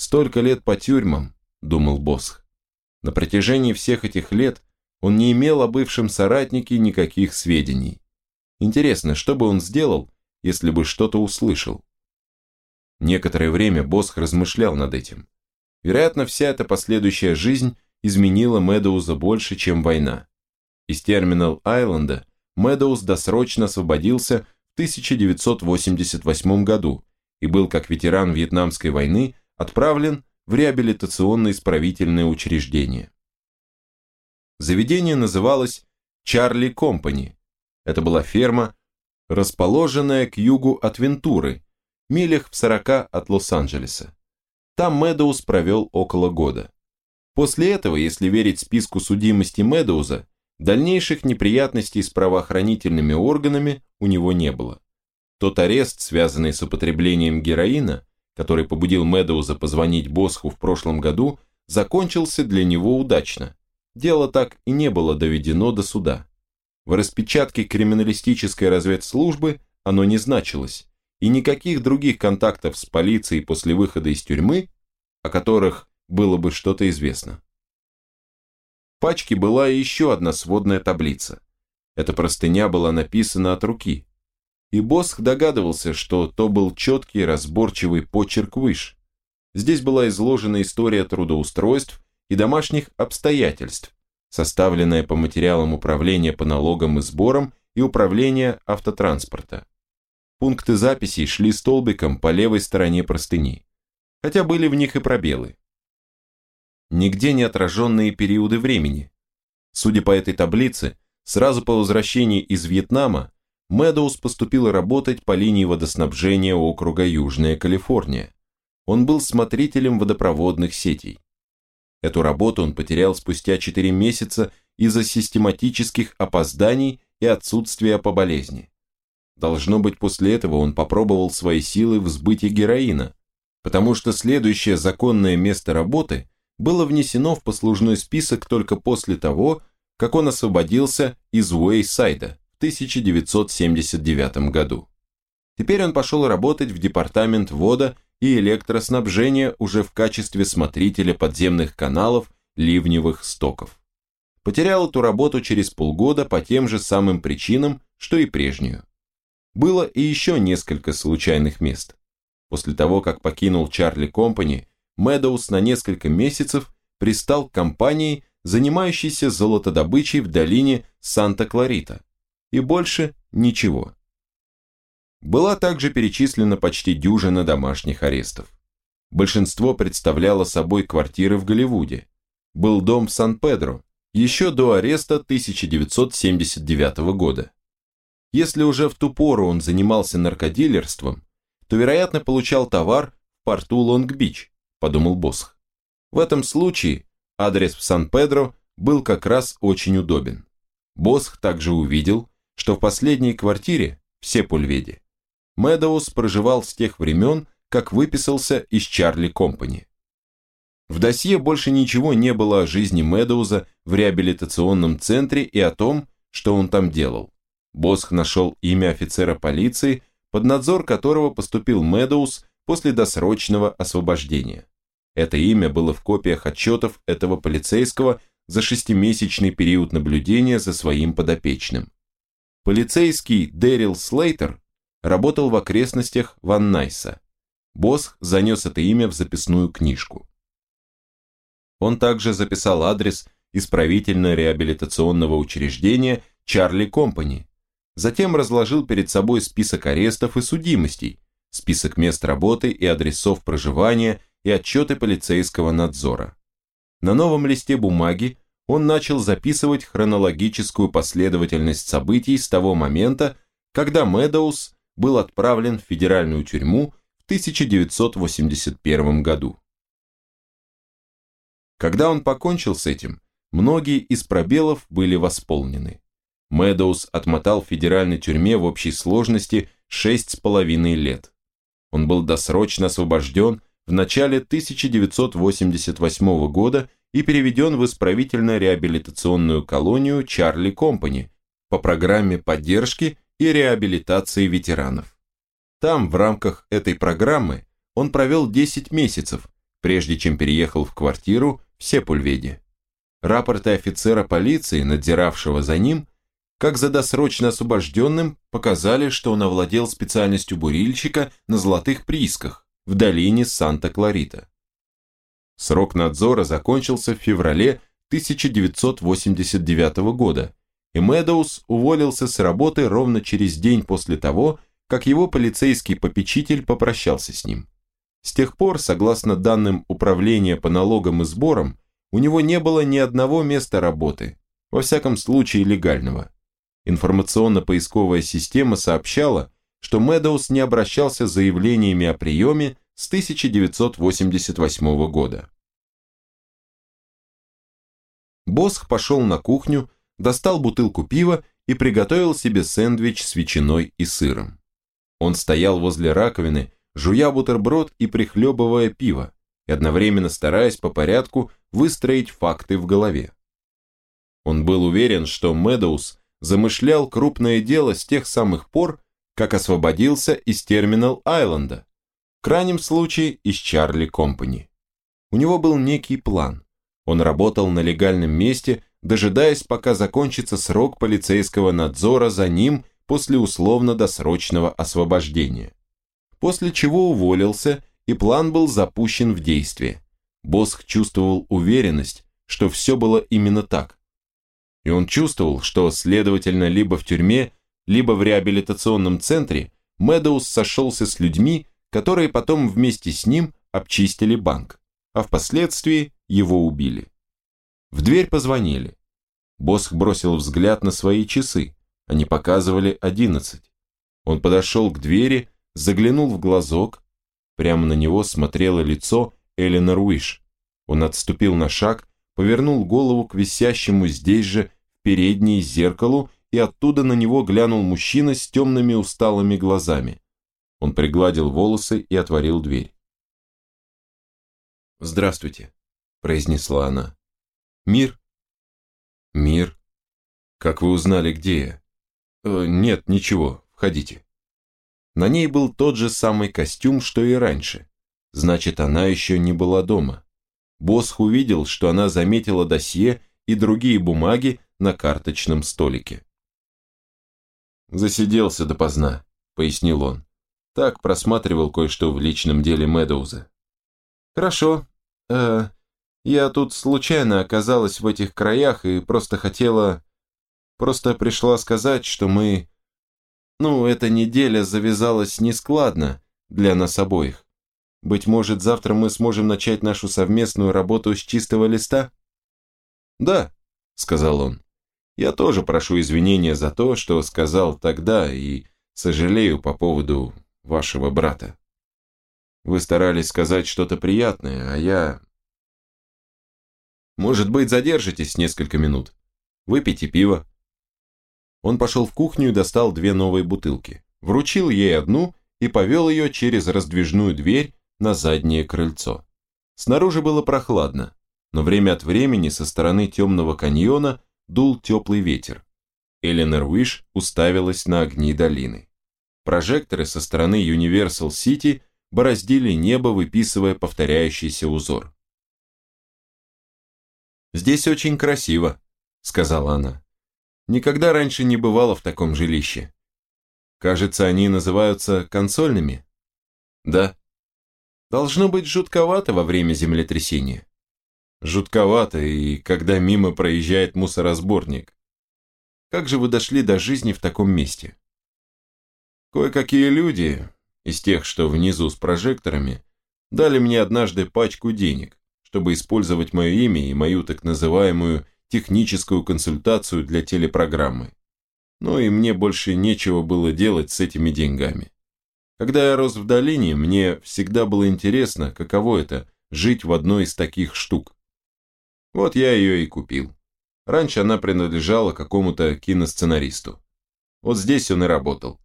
Столько лет по тюрьмам, думал Босх. На протяжении всех этих лет он не имел о бывшем соратнике никаких сведений. Интересно, что бы он сделал, если бы что-то услышал? Некоторое время Босх размышлял над этим. Вероятно, вся эта последующая жизнь изменила Медоуза больше, чем война. Из терминал Айленда Медоуз досрочно освободился в 1988 году и был как ветеран Вьетнамской войны отправлен в реабилитационно-исправительное учреждение. Заведение называлось Чарли Компани. Это была ферма, расположенная к югу от Вентуры, милях в 40 от Лос-Анджелеса. Там Медоуз провел около года. После этого, если верить списку судимости Медоуза, дальнейших неприятностей с правоохранительными органами у него не было. Тот арест, связанный с употреблением героина, который побудил Медоуза позвонить Босху в прошлом году, закончился для него удачно. Дело так и не было доведено до суда. В распечатке криминалистической разведслужбы оно не значилось, и никаких других контактов с полицией после выхода из тюрьмы, о которых было бы что-то известно. В пачке была еще одна сводная таблица. Эта простыня была написана от руки, и Босх догадывался, что то был четкий разборчивый почерк выш. Здесь была изложена история трудоустройств и домашних обстоятельств, составленная по материалам управления по налогам и сборам и управления автотранспорта. Пункты записей шли столбиком по левой стороне простыни, хотя были в них и пробелы. Нигде не отраженные периоды времени. Судя по этой таблице, сразу по возвращении из Вьетнама Мэдоуз поступил работать по линии водоснабжения округа Южная Калифорния. Он был смотрителем водопроводных сетей. Эту работу он потерял спустя 4 месяца из-за систематических опозданий и отсутствия по болезни. Должно быть, после этого он попробовал свои силы в сбытии героина, потому что следующее законное место работы было внесено в послужной список только после того, как он освободился из Уэйсайда 1979 году. Теперь он пошел работать в департамент вода и электроснабжения уже в качестве смотрителя подземных каналов ливневых стоков. Потерял эту работу через полгода по тем же самым причинам, что и прежнюю. Было и еще несколько случайных мест. После того, как покинул Чарли Компани, Мэдоуз на несколько месяцев пристал к компании, занимающейся золотодобычей в долине Санта-Кларита. И больше ничего. Была также перечислена почти дюжина домашних арестов. Большинство представляло собой квартиры в Голливуде. Был дом в Сан-Педро, еще до ареста 1979 года. Если уже в ту пору он занимался наркодилерством, то, вероятно, получал товар в порту Лонг-Бич, подумал Босх. В этом случае адрес в Сан-Педро был как раз очень удобен. Босх также увидел, что в последней квартире, в Сепульведе, Мэдоуз проживал с тех времен, как выписался из Чарли Компани. В досье больше ничего не было о жизни Мэдоуза в реабилитационном центре и о том, что он там делал. Босх нашел имя офицера полиции, под надзор которого поступил Мэдоуз после досрочного освобождения. Это имя было в копиях отчетов этого полицейского за шестимесячный период наблюдения за своим подопечным. Полицейский Дэрил Слейтер работал в окрестностях Ван Найса. Босх занес это имя в записную книжку. Он также записал адрес исправительно-реабилитационного учреждения Чарли Компани. Затем разложил перед собой список арестов и судимостей, список мест работы и адресов проживания и отчеты полицейского надзора. На новом листе бумаги он начал записывать хронологическую последовательность событий с того момента, когда Мэдоуз был отправлен в федеральную тюрьму в 1981 году. Когда он покончил с этим, многие из пробелов были восполнены. Мэдоуз отмотал в федеральной тюрьме в общей сложности 6,5 лет. Он был досрочно освобожден в начале 1988 года и переведен в исправительно-реабилитационную колонию Чарли Компани по программе поддержки и реабилитации ветеранов. Там, в рамках этой программы, он провел 10 месяцев, прежде чем переехал в квартиру в Сепульведе. Рапорты офицера полиции, надзиравшего за ним, как за досрочно освобожденным, показали, что он овладел специальностью бурильщика на золотых приисках в долине Санта-Кларита. Срок надзора закончился в феврале 1989 года, и Медоуз уволился с работы ровно через день после того, как его полицейский попечитель попрощался с ним. С тех пор, согласно данным Управления по налогам и сборам, у него не было ни одного места работы, во всяком случае легального. Информационно-поисковая система сообщала, что Медоуз не обращался с заявлениями о приеме с 1988 года. Босх пошел на кухню, достал бутылку пива и приготовил себе сэндвич с ветчиной и сыром. Он стоял возле раковины, жуя бутерброд и прихлебывая пиво, и одновременно стараясь по порядку выстроить факты в голове. Он был уверен, что Медоуз замышлял крупное дело с тех самых пор, как освободился из терминал Айленда, крайнем случае из Чарли Компани. У него был некий план. Он работал на легальном месте, дожидаясь, пока закончится срок полицейского надзора за ним после условно-досрочного освобождения. После чего уволился, и план был запущен в действие. Босх чувствовал уверенность, что все было именно так. И он чувствовал, что, следовательно, либо в тюрьме, либо в реабилитационном центре Медоуз сошелся с людьми, которые потом вместе с ним обчистили банк, а впоследствии его убили. В дверь позвонили. Босх бросил взгляд на свои часы. Они показывали одиннадцать. Он подошел к двери, заглянул в глазок. Прямо на него смотрело лицо Эленор Уиш. Он отступил на шаг, повернул голову к висящему здесь же передней зеркалу, и оттуда на него глянул мужчина с темными усталыми глазами. Он пригладил волосы и отворил дверь. «Здравствуйте», произнесла она. «Мир?» «Мир? Как вы узнали, где я?» э, «Нет, ничего, входите». На ней был тот же самый костюм, что и раньше. Значит, она еще не была дома. Босх увидел, что она заметила досье и другие бумаги на карточном столике. «Засиделся допоздна», — пояснил он. Так просматривал кое-что в личном деле Медоуза. «Хорошо. Э, я тут случайно оказалась в этих краях и просто хотела... Просто пришла сказать, что мы... Ну, эта неделя завязалась нескладно для нас обоих. Быть может, завтра мы сможем начать нашу совместную работу с чистого листа? Да, сказал он. Я тоже прошу извинения за то, что сказал тогда и сожалею по поводу вашего брата. Вы старались сказать что-то приятное, а я... Может быть, задержитесь несколько минут. Выпейте пиво. Он пошел в кухню и достал две новые бутылки. Вручил ей одну и повел ее через раздвижную дверь на заднее крыльцо. Снаружи было прохладно, но время от времени со стороны темного каньона дул теплый ветер. Эленор Уиш уставилась на огни долины. Прожекторы со стороны Universal City бороздили небо, выписывая повторяющийся узор. «Здесь очень красиво», — сказала она. «Никогда раньше не бывало в таком жилище. Кажется, они называются консольными». «Да». «Должно быть жутковато во время землетрясения». «Жутковато, и когда мимо проезжает мусоросборник. Как же вы дошли до жизни в таком месте?» «Кое-какие люди, из тех, что внизу с прожекторами, дали мне однажды пачку денег чтобы использовать мое имя и мою так называемую техническую консультацию для телепрограммы. Ну и мне больше нечего было делать с этими деньгами. Когда я рос в долине, мне всегда было интересно, каково это – жить в одной из таких штук. Вот я ее и купил. Раньше она принадлежала какому-то киносценаристу. Вот здесь он и работал.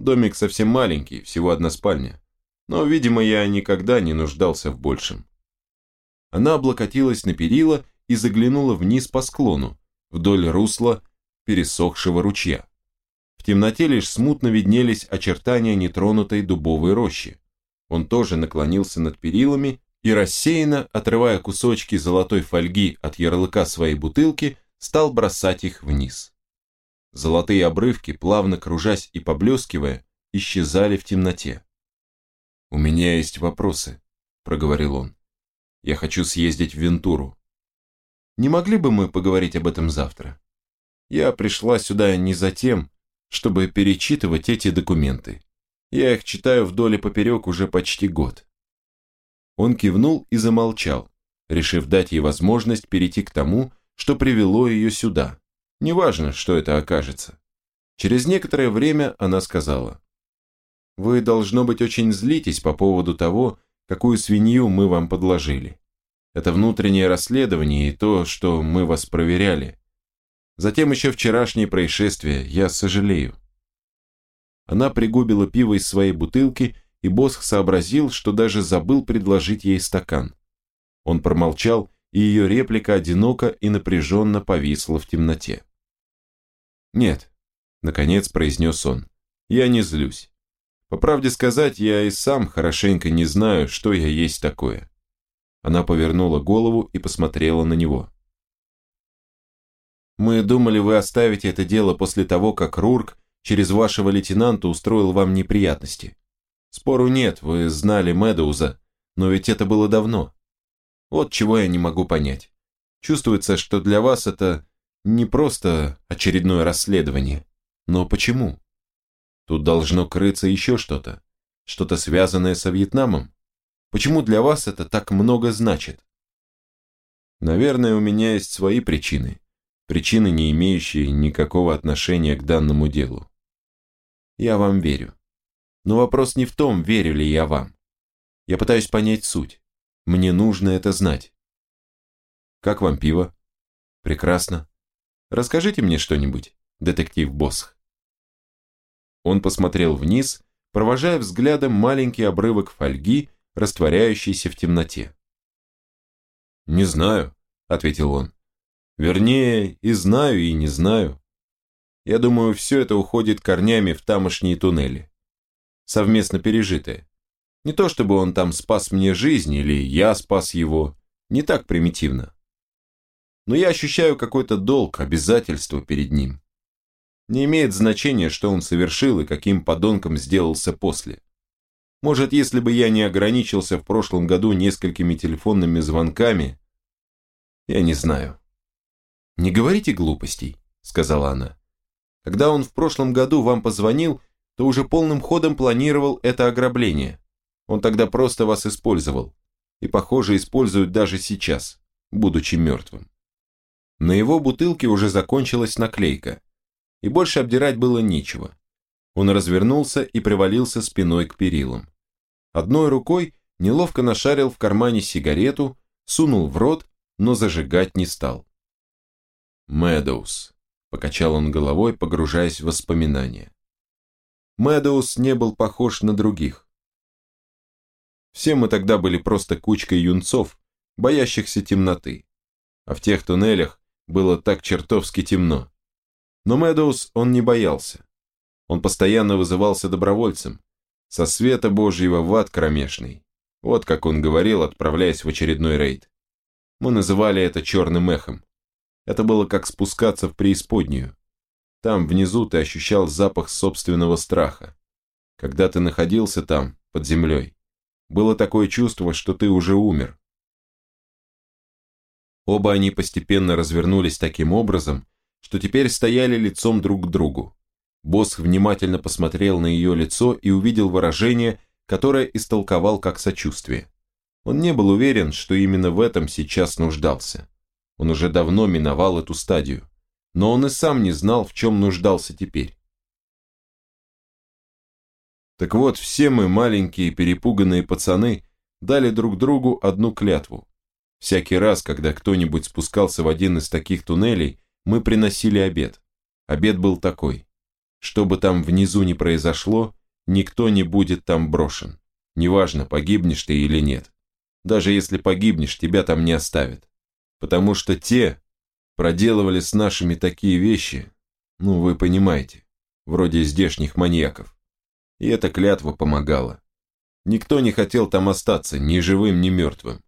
Домик совсем маленький, всего одна спальня. Но, видимо, я никогда не нуждался в большем. Она облокотилась на перила и заглянула вниз по склону, вдоль русла пересохшего ручья. В темноте лишь смутно виднелись очертания нетронутой дубовой рощи. Он тоже наклонился над перилами, и рассеянно, отрывая кусочки золотой фольги от ярлыка своей бутылки, стал бросать их вниз. Золотые обрывки, плавно кружась и поблескивая, исчезали в темноте. «У меня есть вопросы», — проговорил он. «Я хочу съездить в Вентуру. Не могли бы мы поговорить об этом завтра? Я пришла сюда не за тем, чтобы перечитывать эти документы. Я их читаю вдоль и поперек уже почти год». Он кивнул и замолчал, решив дать ей возможность перейти к тому, что привело ее сюда. Неважно, что это окажется. Через некоторое время она сказала, «Вы, должно быть, очень злитесь по поводу того, какую свинью мы вам подложили. Это внутреннее расследование и то, что мы вас проверяли. Затем еще вчерашнее происшествие, я сожалею». Она пригубила пиво из своей бутылки, и Босх сообразил, что даже забыл предложить ей стакан. Он промолчал и ее реплика одиноко и напряженно повисла в темноте. «Нет», — наконец произнес он, — «я не злюсь. По правде сказать, я и сам хорошенько не знаю, что я есть такое». Она повернула голову и посмотрела на него. «Мы думали, вы оставите это дело после того, как Рурк через вашего лейтенанта устроил вам неприятности. Спору нет, вы знали Медоуза, но ведь это было давно. Вот чего я не могу понять. Чувствуется, что для вас это не просто очередное расследование. Но почему? Тут должно крыться еще что-то. Что-то связанное со Вьетнамом. Почему для вас это так много значит? Наверное, у меня есть свои причины. Причины, не имеющие никакого отношения к данному делу. Я вам верю. Но вопрос не в том, верю ли я вам. Я пытаюсь понять суть. Мне нужно это знать. Как вам пиво? Прекрасно. Расскажите мне что-нибудь, детектив Босх. Он посмотрел вниз, провожая взглядом маленький обрывок фольги, растворяющийся в темноте. «Не знаю», — ответил он. «Вернее, и знаю, и не знаю. Я думаю, все это уходит корнями в тамошние туннели. Совместно пережитое. Не то чтобы он там спас мне жизнь или я спас его, не так примитивно. Но я ощущаю какой-то долг, обязательство перед ним. Не имеет значения, что он совершил и каким подонком сделался после. Может, если бы я не ограничился в прошлом году несколькими телефонными звонками, я не знаю. «Не говорите глупостей», — сказала она. «Когда он в прошлом году вам позвонил, то уже полным ходом планировал это ограбление. Он тогда просто вас использовал. И, похоже, использует даже сейчас, будучи мертвым. На его бутылке уже закончилась наклейка. И больше обдирать было нечего. Он развернулся и привалился спиной к перилам. Одной рукой неловко нашарил в кармане сигарету, сунул в рот, но зажигать не стал. «Мэдоуз», — покачал он головой, погружаясь в воспоминания. Мэдоуз не был похож на других. Все мы тогда были просто кучкой юнцов, боящихся темноты. А в тех туннелях было так чертовски темно. Но Мэдоуз он не боялся. Он постоянно вызывался добровольцем. Со света Божьего в ад кромешный. Вот как он говорил, отправляясь в очередной рейд. Мы называли это черным эхом. Это было как спускаться в преисподнюю. Там внизу ты ощущал запах собственного страха. Когда ты находился там, под землей, было такое чувство, что ты уже умер. Оба они постепенно развернулись таким образом, что теперь стояли лицом друг к другу. Босс внимательно посмотрел на ее лицо и увидел выражение, которое истолковал как сочувствие. Он не был уверен, что именно в этом сейчас нуждался. Он уже давно миновал эту стадию. Но он и сам не знал, в чем нуждался теперь. Так вот, все мы, маленькие перепуганные пацаны, дали друг другу одну клятву. Всякий раз, когда кто-нибудь спускался в один из таких туннелей, мы приносили обед. Обед был такой. Что бы там внизу ни произошло, никто не будет там брошен. Неважно, погибнешь ты или нет. Даже если погибнешь, тебя там не оставят. Потому что те проделывали с нашими такие вещи, ну вы понимаете, вроде здешних маньяков. И эта клятва помогала. Никто не хотел там остаться, ни живым, ни мертвым.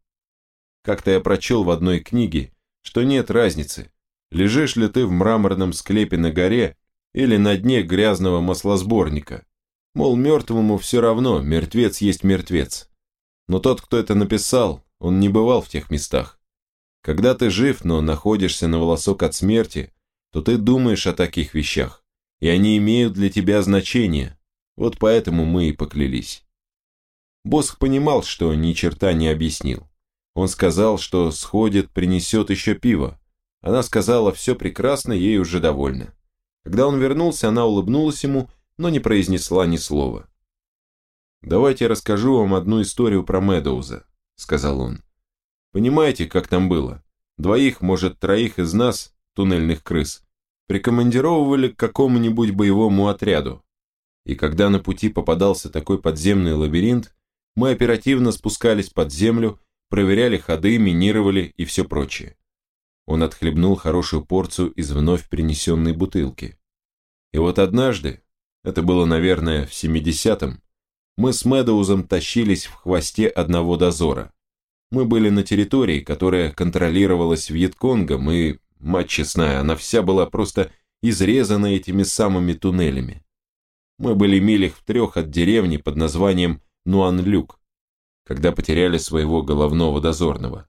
Как-то я прочел в одной книге, что нет разницы, лежишь ли ты в мраморном склепе на горе или на дне грязного маслосборника. Мол, мертвому все равно, мертвец есть мертвец. Но тот, кто это написал, он не бывал в тех местах. Когда ты жив, но находишься на волосок от смерти, то ты думаешь о таких вещах, и они имеют для тебя значение. Вот поэтому мы и поклялись. Босх понимал, что ни черта не объяснил. Он сказал, что сходит, принесет еще пиво. Она сказала, все прекрасно, ей уже довольна. Когда он вернулся, она улыбнулась ему, но не произнесла ни слова. «Давайте расскажу вам одну историю про Медоуза», — сказал он. «Понимаете, как там было? Двоих, может, троих из нас, туннельных крыс, прикомандировывали к какому-нибудь боевому отряду. И когда на пути попадался такой подземный лабиринт, мы оперативно спускались под землю, проверяли ходы, минировали и все прочее. Он отхлебнул хорошую порцию из вновь принесенной бутылки. И вот однажды, это было, наверное, в 70-м, мы с Медоузом тащились в хвосте одного дозора. Мы были на территории, которая контролировалась Вьетконгом, и, мать честная, она вся была просто изрезана этими самыми туннелями. Мы были милях в трех от деревни под названием Нуанлюк, когда потеряли своего головного дозорного.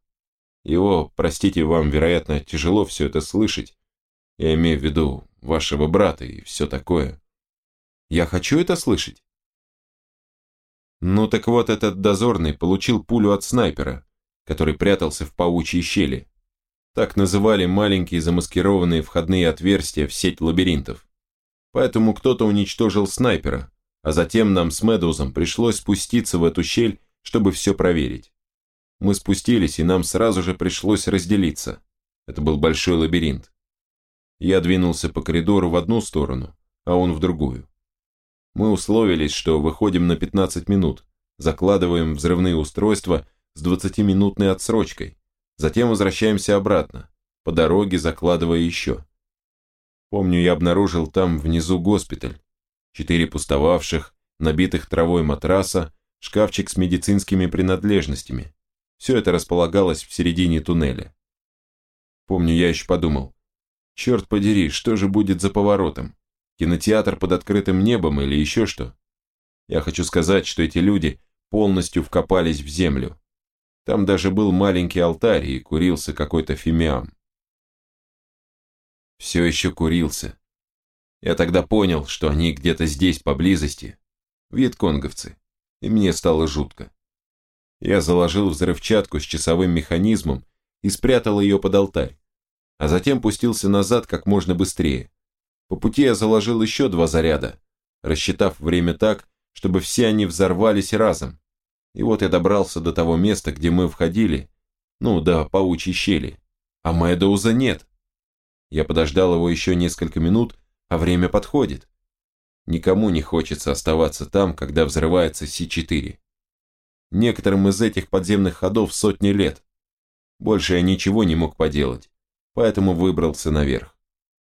Его, простите, вам, вероятно, тяжело все это слышать. Я имею в виду вашего брата и все такое. Я хочу это слышать. Ну так вот, этот дозорный получил пулю от снайпера, который прятался в паучьей щели. Так называли маленькие замаскированные входные отверстия в сеть лабиринтов. Поэтому кто-то уничтожил снайпера, а затем нам с Медузом пришлось спуститься в эту щель, чтобы все проверить. Мы спустились, и нам сразу же пришлось разделиться. Это был большой лабиринт. Я двинулся по коридору в одну сторону, а он в другую. Мы условились, что выходим на 15 минут, закладываем взрывные устройства с 20-минутной отсрочкой, затем возвращаемся обратно, по дороге закладывая еще. Помню, я обнаружил там внизу госпиталь, четыре пустовавших, набитых травой матраса, шкафчик с медицинскими принадлежностями. Все это располагалось в середине туннеля. Помню, я еще подумал, черт подери, что же будет за поворотом? Кинотеатр под открытым небом или еще что? Я хочу сказать, что эти люди полностью вкопались в землю. Там даже был маленький алтарь и курился какой-то фимиам. Все еще курился. Я тогда понял, что они где-то здесь, поблизости. Вьетконговцы. И мне стало жутко. Я заложил взрывчатку с часовым механизмом и спрятал ее под алтарь, а затем пустился назад как можно быстрее. По пути я заложил еще два заряда, рассчитав время так, чтобы все они взорвались разом. И вот я добрался до того места, где мы входили, ну, до паучьей щели. А Мэдоуза нет. Я подождал его еще несколько минут, а время подходит. Никому не хочется оставаться там, когда взрывается С-4. Некоторым из этих подземных ходов сотни лет. Больше я ничего не мог поделать, поэтому выбрался наверх.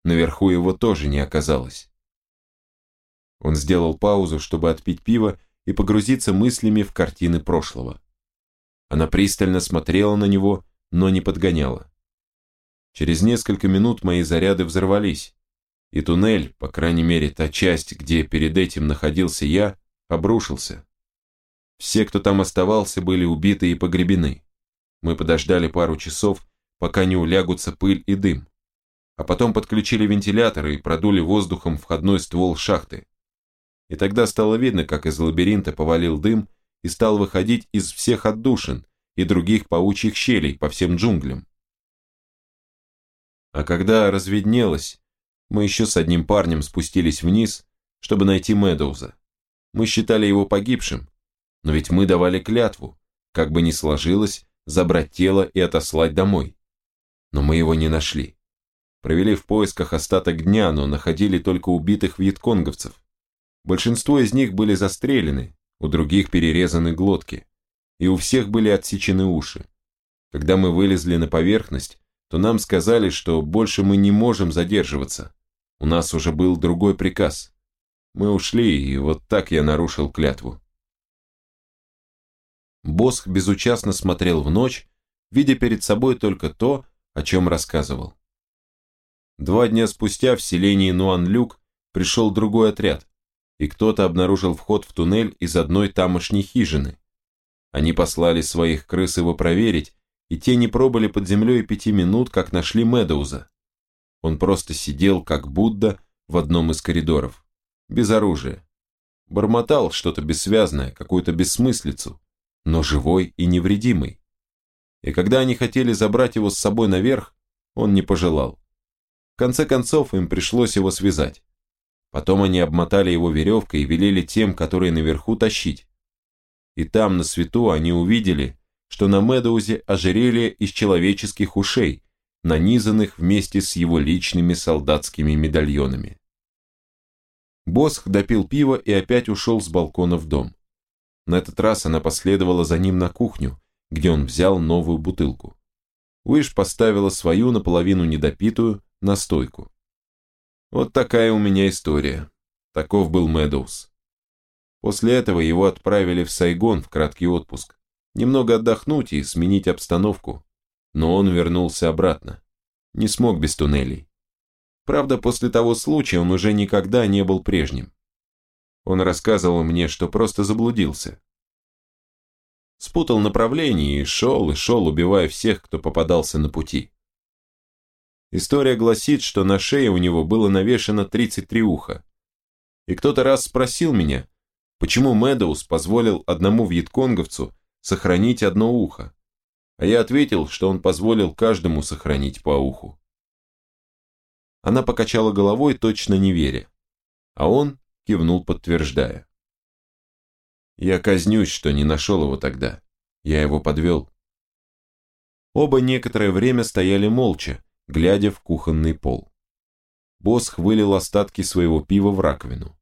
Наверху его тоже не оказалось. Он сделал паузу, чтобы отпить пиво и погрузиться мыслями в картины прошлого. Она пристально смотрела на него, но не подгоняла. Через несколько минут мои заряды взорвались, и туннель, по крайней мере та часть, где перед этим находился я, обрушился. Все, кто там оставался, были убиты и погребены. Мы подождали пару часов, пока не улягутся пыль и дым а потом подключили вентиляторы и продули воздухом входной ствол шахты. И тогда стало видно, как из лабиринта повалил дым и стал выходить из всех отдушин и других паучьих щелей по всем джунглям. А когда разведнелось, мы еще с одним парнем спустились вниз, чтобы найти Медоуза. Мы считали его погибшим, но ведь мы давали клятву, как бы ни сложилось, забрать тело и отослать домой. Но мы его не нашли. Провели в поисках остаток дня, но находили только убитых вьетконговцев. Большинство из них были застрелены, у других перерезаны глотки, и у всех были отсечены уши. Когда мы вылезли на поверхность, то нам сказали, что больше мы не можем задерживаться. У нас уже был другой приказ. Мы ушли, и вот так я нарушил клятву. Босх безучастно смотрел в ночь, видя перед собой только то, о чем рассказывал. Два дня спустя в селении Нуан-Люк пришел другой отряд, и кто-то обнаружил вход в туннель из одной тамошней хижины. Они послали своих крыс его проверить, и те не пробыли под землей пяти минут, как нашли Медоуза. Он просто сидел, как Будда, в одном из коридоров, без оружия. Бормотал что-то бессвязное, какую-то бессмыслицу, но живой и невредимый. И когда они хотели забрать его с собой наверх, он не пожелал. В конце концов, им пришлось его связать. Потом они обмотали его веревкой и велели тем, которые наверху, тащить. И там, на свету, они увидели, что на Медоузе ожерелье из человеческих ушей, нанизанных вместе с его личными солдатскими медальонами. Босх допил пиво и опять ушел с балкона в дом. На этот раз она последовала за ним на кухню, где он взял новую бутылку. Уиш поставила свою наполовину недопитую на стойку. Вот такая у меня история. Таков был Мэдоуз. После этого его отправили в Сайгон в краткий отпуск. Немного отдохнуть и сменить обстановку. Но он вернулся обратно. Не смог без туннелей. Правда, после того случая он уже никогда не был прежним. Он рассказывал мне, что просто заблудился. Спутал направление и шел, и шел, убивая всех, кто попадался на пути. История гласит, что на шее у него было навешано 33 уха. И кто-то раз спросил меня, почему Мэдоуз позволил одному вьетконговцу сохранить одно ухо. А я ответил, что он позволил каждому сохранить по уху. Она покачала головой, точно не веря. А он кивнул, подтверждая. Я казнюсь, что не нашел его тогда. Я его подвел. Оба некоторое время стояли молча, глядя в кухонный пол. Босх вылил остатки своего пива в раковину.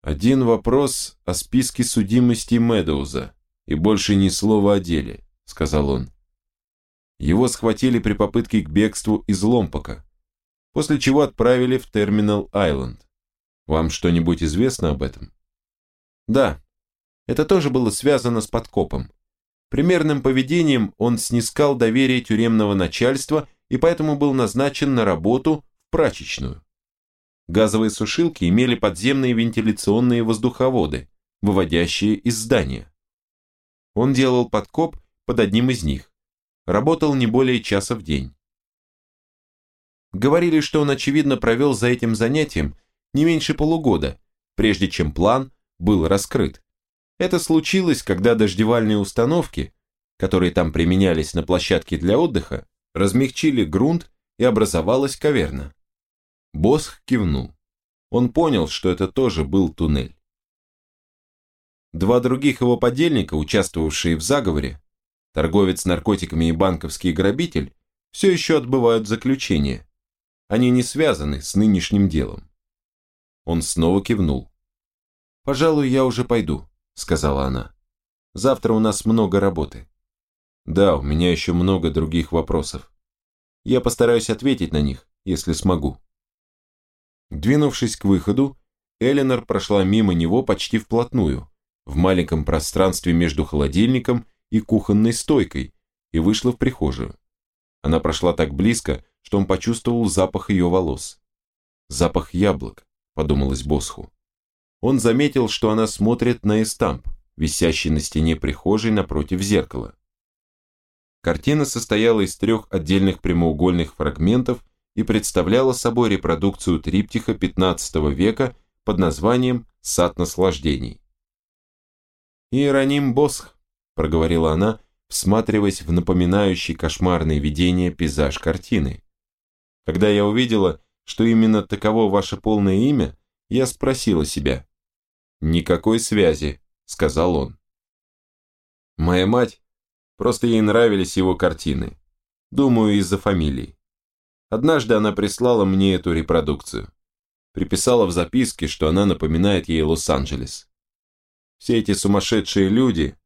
«Один вопрос о списке судимости Медоуза, и больше ни слова о деле», — сказал он. Его схватили при попытке к бегству из Ломпока, после чего отправили в Терминал Айленд. Вам что-нибудь известно об этом? Да, это тоже было связано с подкопом. Примерным поведением он снискал доверие тюремного начальства и поэтому был назначен на работу в прачечную. Газовые сушилки имели подземные вентиляционные воздуховоды, выводящие из здания. Он делал подкоп под одним из них. Работал не более часа в день. Говорили, что он очевидно провел за этим занятием не меньше полугода, прежде чем план был раскрыт. Это случилось, когда дождевальные установки, которые там применялись на площадке для отдыха, размягчили грунт и образовалась каверна. Босх кивнул. Он понял, что это тоже был туннель. Два других его подельника, участвовавшие в заговоре, торговец наркотиками и банковский грабитель, все еще отбывают заключение. Они не связаны с нынешним делом. Он снова кивнул. «Пожалуй, я уже пойду», — сказала она. «Завтра у нас много работы». «Да, у меня еще много других вопросов. Я постараюсь ответить на них, если смогу». Двинувшись к выходу, Эленор прошла мимо него почти вплотную, в маленьком пространстве между холодильником и кухонной стойкой, и вышла в прихожую. Она прошла так близко, что он почувствовал запах ее волос. «Запах яблок», — подумалось Босху он заметил, что она смотрит на эстамп, висящий на стене прихожей напротив зеркала. Картина состояла из трех отдельных прямоугольных фрагментов и представляла собой репродукцию триптиха 15 века под названием «Сад наслаждений». «Иероним Босх», – проговорила она, всматриваясь в напоминающий кошмарное видение пейзаж картины. «Когда я увидела, что именно таково ваше полное имя, я спросила себя, «Никакой связи», — сказал он. Моя мать, просто ей нравились его картины. Думаю, из-за фамилии. Однажды она прислала мне эту репродукцию. Приписала в записке, что она напоминает ей Лос-Анджелес. Все эти сумасшедшие люди,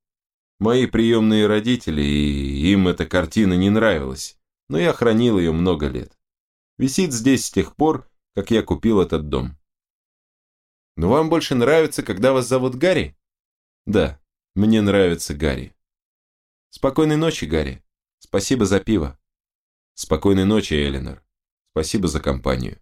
мои приемные родители, и им эта картина не нравилась, но я хранил ее много лет. Висит здесь с тех пор, как я купил этот дом. Но вам больше нравится, когда вас зовут Гарри? Да, Мне нравится Гарри. Спокойной ночи, Гарри. Спасибо за пиво. Спокойной ночи, Эленор. Спасибо за компанию.